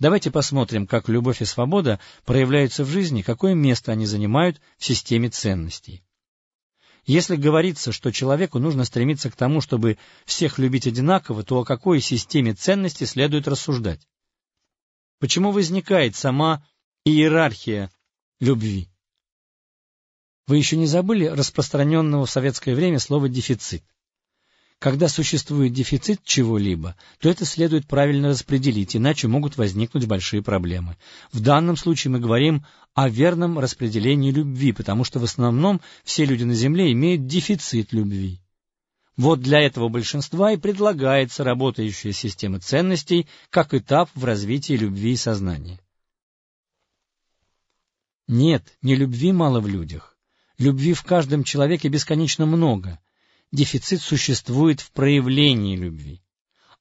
Давайте посмотрим, как любовь и свобода проявляются в жизни, какое место они занимают в системе ценностей. Если говорится, что человеку нужно стремиться к тому, чтобы всех любить одинаково, то о какой системе ценностей следует рассуждать? Почему возникает сама иерархия любви? Вы еще не забыли распространенного в советское время слова «дефицит»? Когда существует дефицит чего-либо, то это следует правильно распределить, иначе могут возникнуть большие проблемы. В данном случае мы говорим о верном распределении любви, потому что в основном все люди на Земле имеют дефицит любви. Вот для этого большинства и предлагается работающая система ценностей как этап в развитии любви и сознания. Нет, не любви мало в людях. Любви в каждом человеке бесконечно много – дефицит существует в проявлении любви.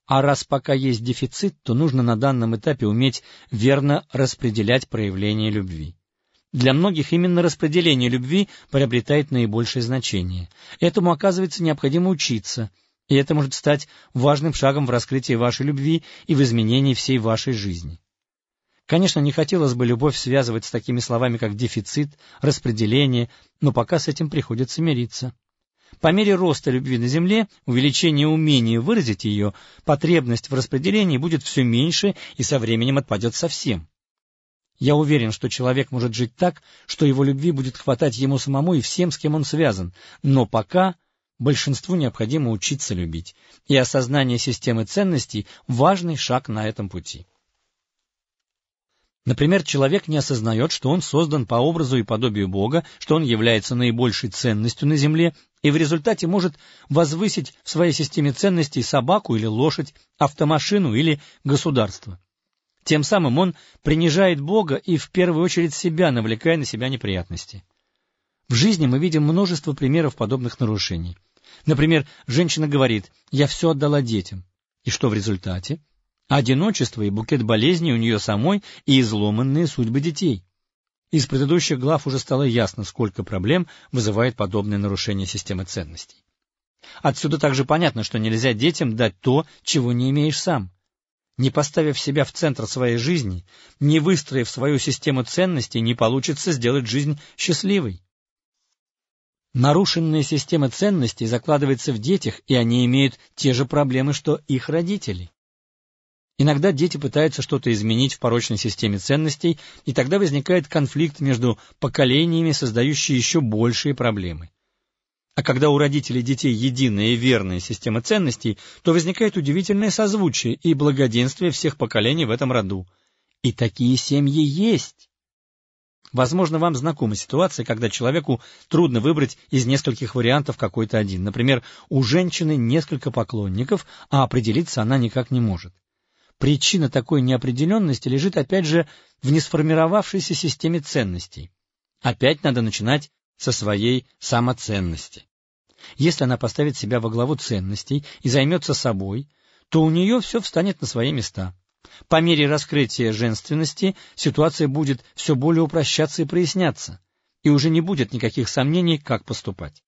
А раз пока есть дефицит, то нужно на данном этапе уметь верно распределять проявление любви. Для многих именно распределение любви приобретает наибольшее значение. Этому, оказывается, необходимо учиться, и это может стать важным шагом в раскрытии вашей любви и в изменении всей вашей жизни. Конечно, не хотелось бы любовь связывать с такими словами, как дефицит, распределение, но пока с этим приходится мириться. По мере роста любви на Земле, увеличения умения выразить ее, потребность в распределении будет все меньше и со временем отпадет совсем. Я уверен, что человек может жить так, что его любви будет хватать ему самому и всем, с кем он связан, но пока большинству необходимо учиться любить, и осознание системы ценностей – важный шаг на этом пути. Например, человек не осознает, что он создан по образу и подобию Бога, что он является наибольшей ценностью на земле, и в результате может возвысить в своей системе ценностей собаку или лошадь, автомашину или государство. Тем самым он принижает Бога и в первую очередь себя, навлекая на себя неприятности. В жизни мы видим множество примеров подобных нарушений. Например, женщина говорит «я все отдала детям». И что в результате? Одиночество и букет болезней у нее самой и изломанные судьбы детей. Из предыдущих глав уже стало ясно, сколько проблем вызывает подобное нарушение системы ценностей. Отсюда также понятно, что нельзя детям дать то, чего не имеешь сам. Не поставив себя в центр своей жизни, не выстроив свою систему ценностей, не получится сделать жизнь счастливой. Нарушенная система ценностей закладывается в детях, и они имеют те же проблемы, что их родители. Иногда дети пытаются что-то изменить в порочной системе ценностей, и тогда возникает конфликт между поколениями, создающий еще большие проблемы. А когда у родителей детей единая и верная система ценностей, то возникает удивительное созвучие и благоденствие всех поколений в этом роду. И такие семьи есть. Возможно, вам знакома ситуация, когда человеку трудно выбрать из нескольких вариантов какой-то один. Например, у женщины несколько поклонников, а определиться она никак не может. Причина такой неопределенности лежит опять же в несформировавшейся системе ценностей. Опять надо начинать со своей самоценности. Если она поставит себя во главу ценностей и займется собой, то у нее все встанет на свои места. По мере раскрытия женственности ситуация будет все более упрощаться и проясняться, и уже не будет никаких сомнений, как поступать.